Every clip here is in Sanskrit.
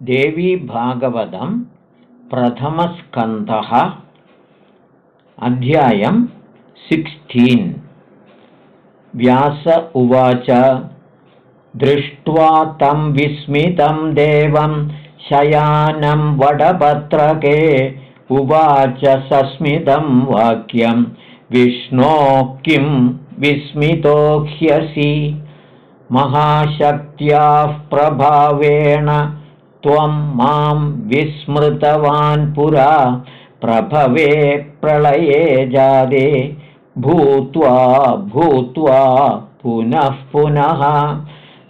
देवीभागवतं प्रथमस्कन्धः अध्यायं सिक्स्टीन्। व्यास उवाच दृष्ट्वा तं विस्मितं देवं शयानं वडपत्रके उवाच सस्मितं वाक्यं विष्णो किं विस्मितो ह्यसि महाशक्त्याः प्रभावेण त्वं मां विस्मृतवान् पुरा प्रभवे प्रलये जादे। भूत्वा भूत्वा पुनः पुनः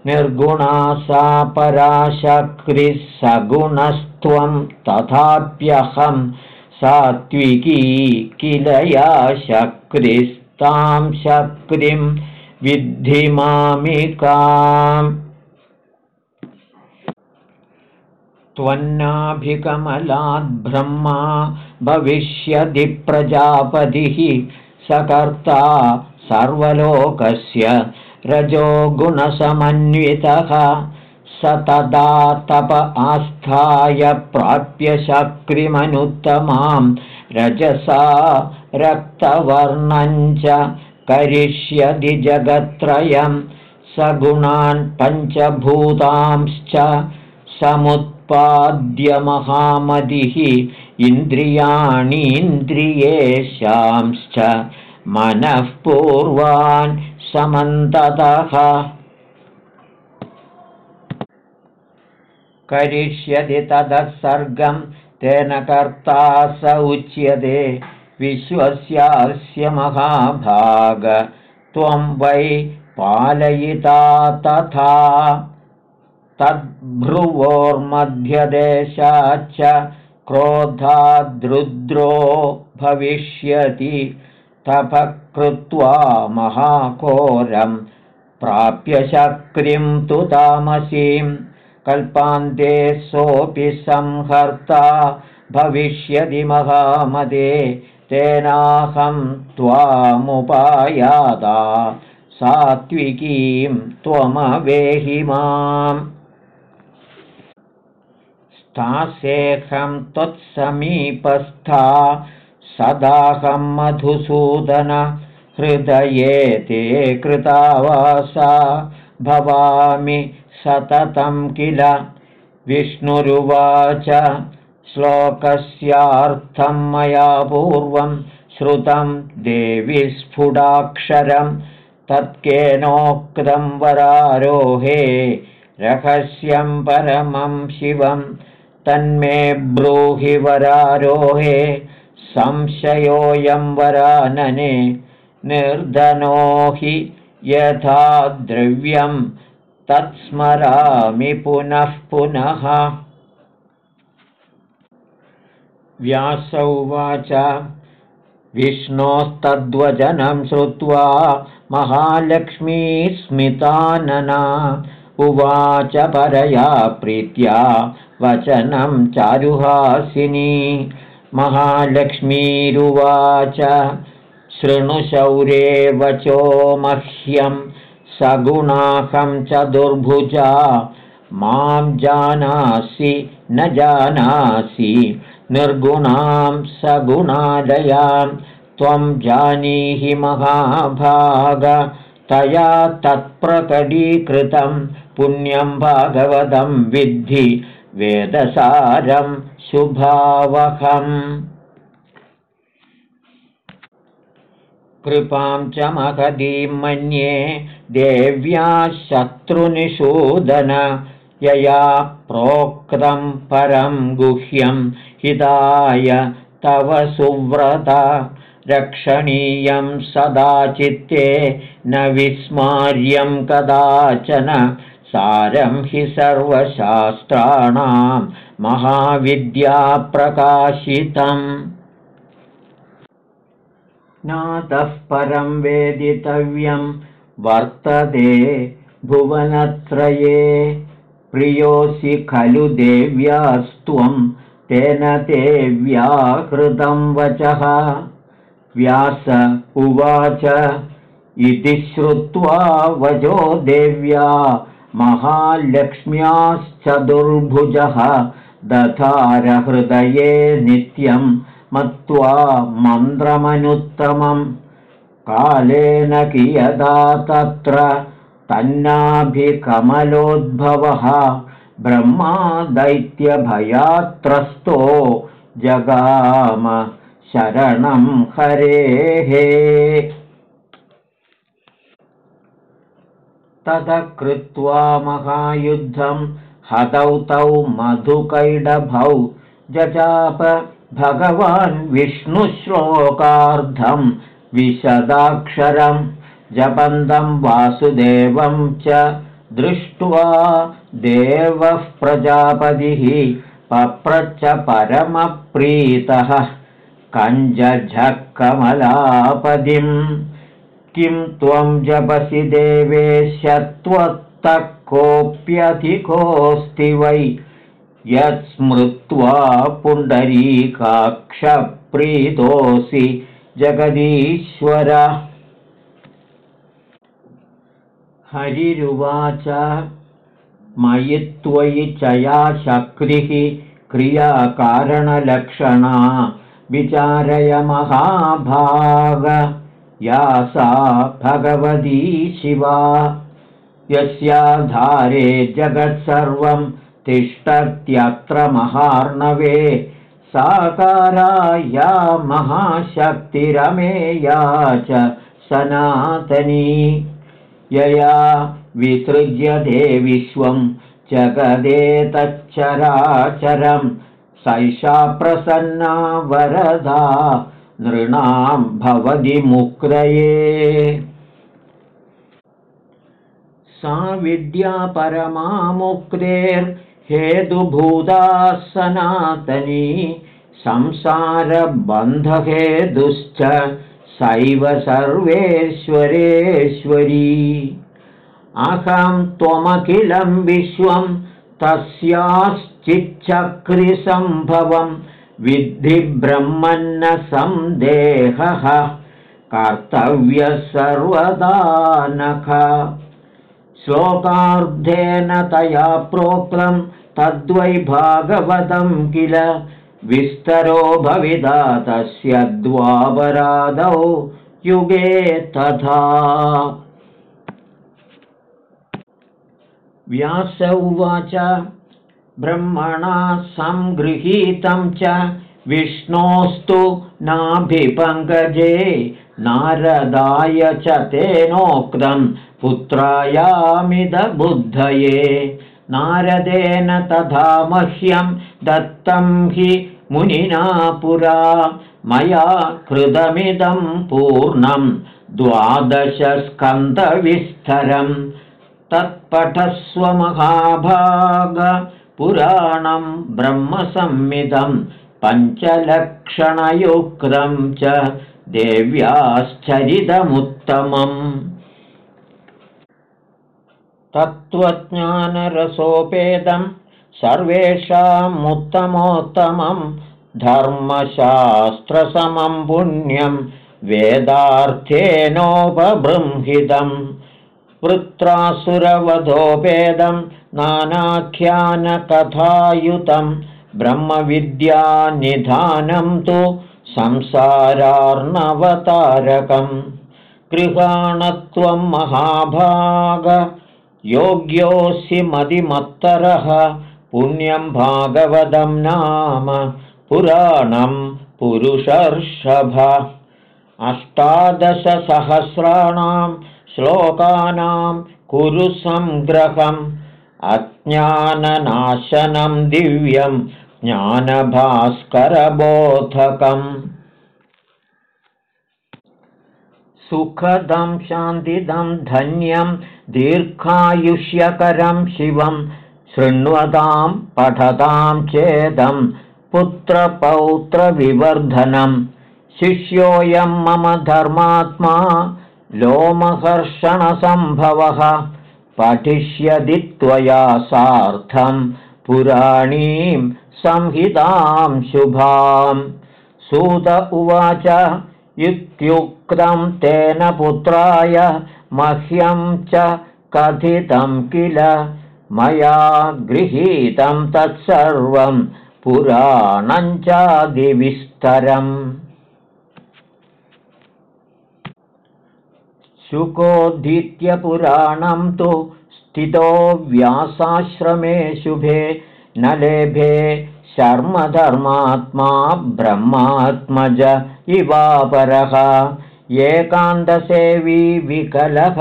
निर्गुणा सा पराशक्रिः सगुणस्त्वं तथाप्यहं सात्विकी किल या शक्रिस्तां शक्रिं विद्धिमामिकाम् त्वन्नाभिकमलाद्ब्रह्मा भविष्यति प्रजापतिः सकर्ता सर्वलोकस्य रजो गुणसमन्वितः स तदा तप आस्थाय प्राप्य शक्रिमनुत्तमां रजसा रक्तवर्णञ्च करिष्यति जगत्त्रयं। सगुणान् पञ्चभूतांश्च समुत् पाद्यमहामतिः इन्द्रियाणीन्द्रियेशांश्च मनःपूर्वान् समन्ततः। करिष्यति ततः सर्गं तेन कर्ता स उच्यते। विश्वस्यास्य महाभाग त्वं वै पालयिता तथा तद्भ्रुवोर्मध्यदेशाच्च क्रोधाद्रुद्रो भविष्यति। तपः कृत्वा महाकोरं प्राप्य शक्रिं तु तामसीं। कल्पान्ते सोऽपि संहर्ता भविष्यति महामदे। तेनाहं त्वामुपायादा। सात्विकीं त्वमवेहि माम् तासेऽहं त्वत्समीपस्था सदाहं मधुसूदन हृदये ते कृतावासा भवामि सततं किल? विष्णुरुवाच श्लोकस्यार्थं मया पूर्वं श्रुतं देवि स्फुटाक्षरं तत्केनोक्तं वरारोहे रहस्यं परमं शिवम् तन्मे ब्रूहि वरारोहे संशयोऽयं वरानने निर्धनो हि यथा द्रव्यं तत्स्मरामि पुनः पुनः। व्यासौवाच विष्णोस्तद्वचनं श्रुत्वा महालक्ष्मीस्मितानना उवाच परया प्रीत्या वचनं चारुहासिनी। महालक्ष्मीरुवाच शृणुशौरे वचो मह्यं सगुणाहं च दुर्भुजा मां जानासि न जानासि निर्गुणां सगुणादयां। त्वं जानीहि महाभाग तया तत्प्रकटीकृतं पुण्यं भागवतं विद्धि वेदसारं शुभावहम्। कृपां च महदीं मन्ये देव्या शत्रुनिषूदन यया प्रोक्तं परं गुह्यं हिताय तव सुव्रत। रक्षणीयं सदा चित्ते न विस्मार्यं कदाचन सारं हि सर्वशास्त्राणां महाविद्याप्रकाशितम्। नातः परं वेदितव्यं वर्तते भुवनत्रये। प्रियोऽसि खलु देव्यास्त्वं तेन ते व्याहृतं वचः। व्यास उवाच इति श्रुत्वा वजो देव्या महालक्ष्म्याश्चतुर्भुजः दधारहृदये नित्यं मत्वा मन्त्रमनुत्तमम् कालेन कियदा तत्र तन्नाभिकमलोद्भवः ब्रह्मा दैत्यभयात्रस्तो जगाम शरणं हरेः ततः कृत्वा महायुद्धं हतौ तौ मधुकैडभौ। जजाप भगवान् विष्णुश्लोकार्धं विशदाक्षरं जपन्दं वासुदेवं च दृष्ट्वा देवः प्रजापतिः पप्रच्च परमप्रीतः। कञ्जझकमलापदिम् किं त्वं जपसि देवेश्यत्वत्तः कोऽप्यधिकोऽस्ति वै? यत्स्मृत्वा पुण्डरीकाक्षप्रीतोऽसि जगदीश्वर। हरिरुवाच। मयि त्वयि चया शक्तिः क्रियाकारणलक्षणा। विचारय महाभाग या सा भगवती शिवा। यस्याधारे जगत्सर्वं तिष्ठत्यत्र महार्णवे। साकारा या महाशक्तिरमेया च सनातनी। यया विसृज्यते विश्वं जगदेतच्चराचरं। सैषा प्रसन्ना वरदा नृणां भवति मुक्तये सा विद्या परमामुक्तेर्हेतुभूता सनातनी संसारबन्धहेतुश्च सैव सर्वेश्वरेश्वरी। अहं त्वमखिलं विश्वं तस्याश्चिच्छक्रिसम्भवं विद्धि ब्रह्मन्न सन्देहः कर्तव्यः सर्वदानख श्लोकार्धेन तया प्रोक्तं तद्वै भागवतं किल? विस्तरो भविदा तस्य द्वापरादौ युगे तथा। व्यास उवाच ब्रह्मणा सङ्गृहीतं च विष्णोस्तु नाभिपङ्कजे नारदाय च तेनोक्तं पुत्रायामिदबुद्धये। नारदेन तथा मह्यं दत्तं हि मुनिना पुरा। मया कृतमिदं पूर्णं द्वादशस्कन्दविस्तरं तत्पठस्वमहाभाग पुराणं ब्रह्मसंमिदं पञ्चलक्षणयुक्तं च देव्याश्चरितमुत्तमम्। तत्त्वज्ञानरसोपेदं सर्वेषामुत्तमोत्तमं धर्मशास्त्रसमं पुण्यं वेदार्थेनोपबृंहितम् वृत्रासुरवधोपेदं नानाख्यानकथायुतं ब्रह्मविद्यानिधानं तु संसारार्णवतारकं। गृहाणत्वं महाभाग योग्योऽसि मदिमत्तरः पुण्यं भागवतं नाम पुराणं पुरुषर्षभ। अष्टादशसहस्राणां श्लोकानां कुरु सङ्ग्रहम् अज्ञाननाशनं दिव्यं ज्ञानभास्करबोधकम्। सुखदं शान्तिदं धन्यं दीर्घायुष्यकरं शिवं शृण्वतां पठतां चेदं पुत्रपौत्रविवर्धनं। शिष्योऽयं मम धर्मात्मा लोमहर्षणसम्भवः। पठिष्यति त्वया सार्धं पुराणीं संहितां शुभां सूत उवाच इत्युक्तं तेन पुत्राय मह्यं च कथितं किल? मया गृहीतं तत्सर्वं पुराणञ्चादिविस्तरम् शुकोदित्यपुराणं तु स्थितो व्यासाश्रमे शुभे न लेभे शर्मधर्मात्मा ब्रह्मात्मज इवापरः। एकान्तसेवी विकलः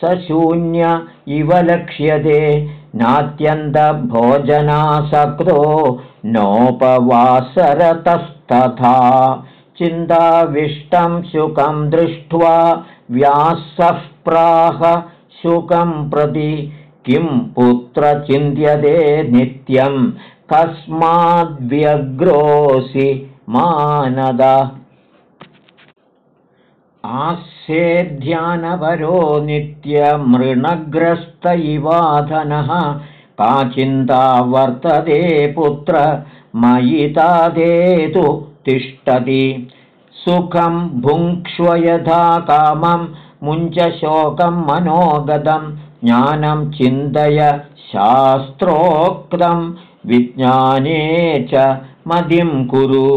स शून्य इव लक्ष्यते। नात्यन्तभोजनासक्तो नोपवासरतस्तथा। चिन्ताविष्टं शुकं दृष्ट्वा व्यासः प्राह शुकं प्रति किं पुत्र चिन्त्यते नित्यं? कस्माद्व्यग्रोऽसि मानद। आस्येध्यानपरो नित्यमृणग्रस्त इवाधनः का चिन्ता वर्तते पुत्र मयितादेतु तिष्ठति सुखं भुङ्क्ष्व यथा कामं मुञ्चशोकं मनोगतं ज्ञानं चिन्तय शास्त्रोक्तं विज्ञाने च मदिं कुरु।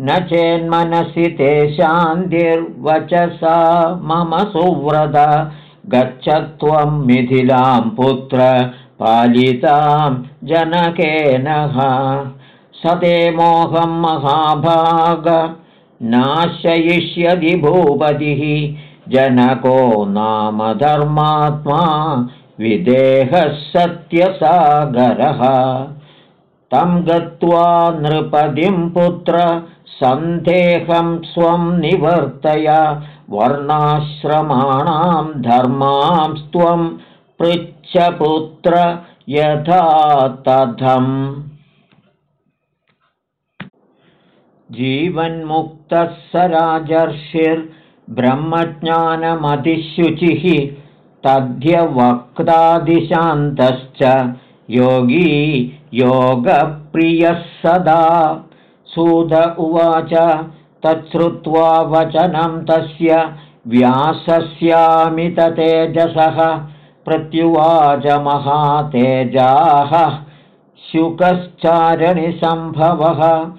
न चेन्मनसि ते शान्तिर्वचसा मम सुव्रत गच्छ त्वं मिथिलां पुत्र पालितां जनकेन। स मोहं महाभाग नाशयिष्यति भूपतिः। जनको नाम धर्मात्मा विदेहः सत्यसागरः। तं गत्वा नृपदिं पुत्र सन्देहं स्वं निवर्तय। वर्णाश्रमाणां धर्मांस्त्वं पृच्छपुत्र यथा तथम् जीवन्मुक्तः स राजर्षिर्ब्रह्मज्ञानमतिशुचिः तद्यवक्तादिशान्तश्च योगी योगप्रियः सदा। सुध उवाच तच्छ्रुत्वा वचनं तस्य व्यासस्यामिततेजसः प्रत्युवाच महातेजाः। शुकश्चारणिसम्भवः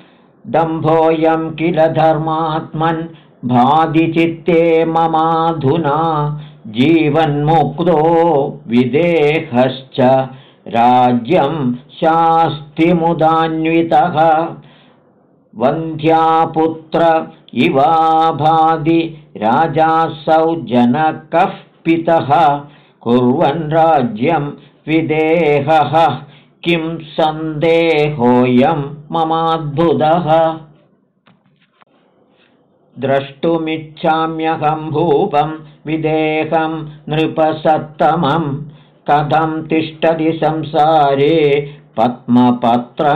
दम्भोऽयं किल धर्मात्मन् भादिचित्ते ममाधुना जीवन्मुक्तो विदेहश्च राज्यं शास्तिमुदान्वितः। वन्ध्यापुत्र इवाभादि राजासौ जनकः पितः। कुर्वन् राज्यं विदेहः। किं सन्देहोऽयं ममाद्भुतः। द्रष्टुमिच्छाम्यहं भूपं विदेहं नृपसत्तमं कथं तिष्ठति संसारे पद्मपत्रमिवाम्भसि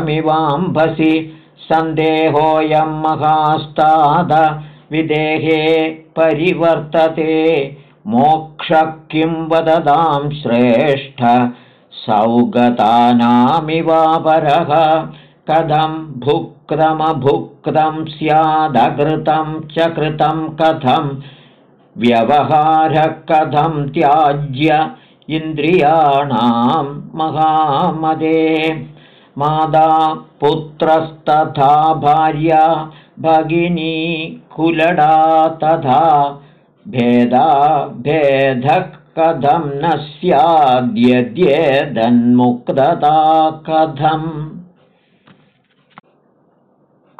सन्देहोऽयं महास्ताद विदेहे परिवर्तते मोक्ष किं वदतां श्रेष्ठ सौगतानामिवापरः कथं भुक्तमभुक्तं स्यादकृतं च कृतं कथं व्यवहारः कथं त्याज्य इन्द्रियाणां महामदे। मादा पुत्रस्तथा भार्या भगिनी कुलडा तथा भेदा भेदः कथं न स्याद्यद्येदन्मुक्तता कथम्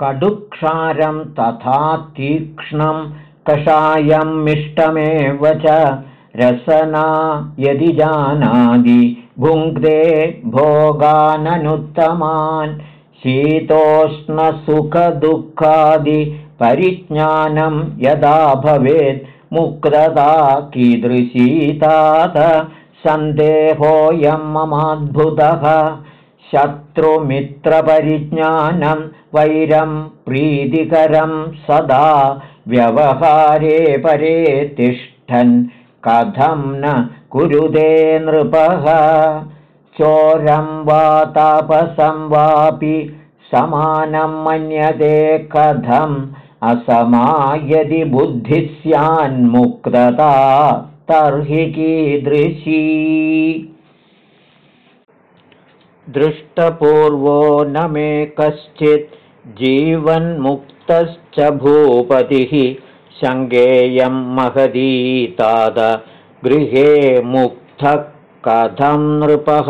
कटुक्षारं तथा तीक्ष्णं कषायं मिष्टमेव च रसना यदि जानादि भुङ्क्ते भोगाननुत्तमान् शीतोष्णसुखदुःखादिपरिज्ञानं यदा भवेत् मुक्तता कीदृशीतात सन्देहोऽयं ममाद्भुतः शत्रुमित्रपरिज्ञानं वैरं प्रीतिकरं सदा व्यवहारे परे तिष्ठन्। कथं न कुरुदे नृपः। चोरं वा तापसं वापि समानं मन्यते। कथम् असमा यदि बुद्धिः स्यान्मुक्तता तर्हि कीदृशी दृष्टपूर्वो न मे कश्चित् जीवन्मुक्तश्च भूपतिः शङ्गेयं महदीताद गृहे मुक्तः कथं नृपः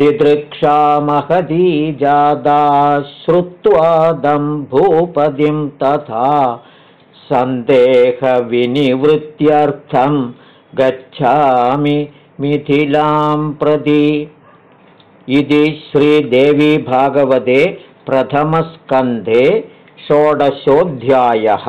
दिदृक्षा महदी जादा श्रुत्वादं भूपतिं तथा सन्देहविनिवृत्त्यर्थं गच्छामि मिथिलां प्रति इति श्रीदेवी भागवते प्रथमस्कन्धे षोडशोऽध्यायः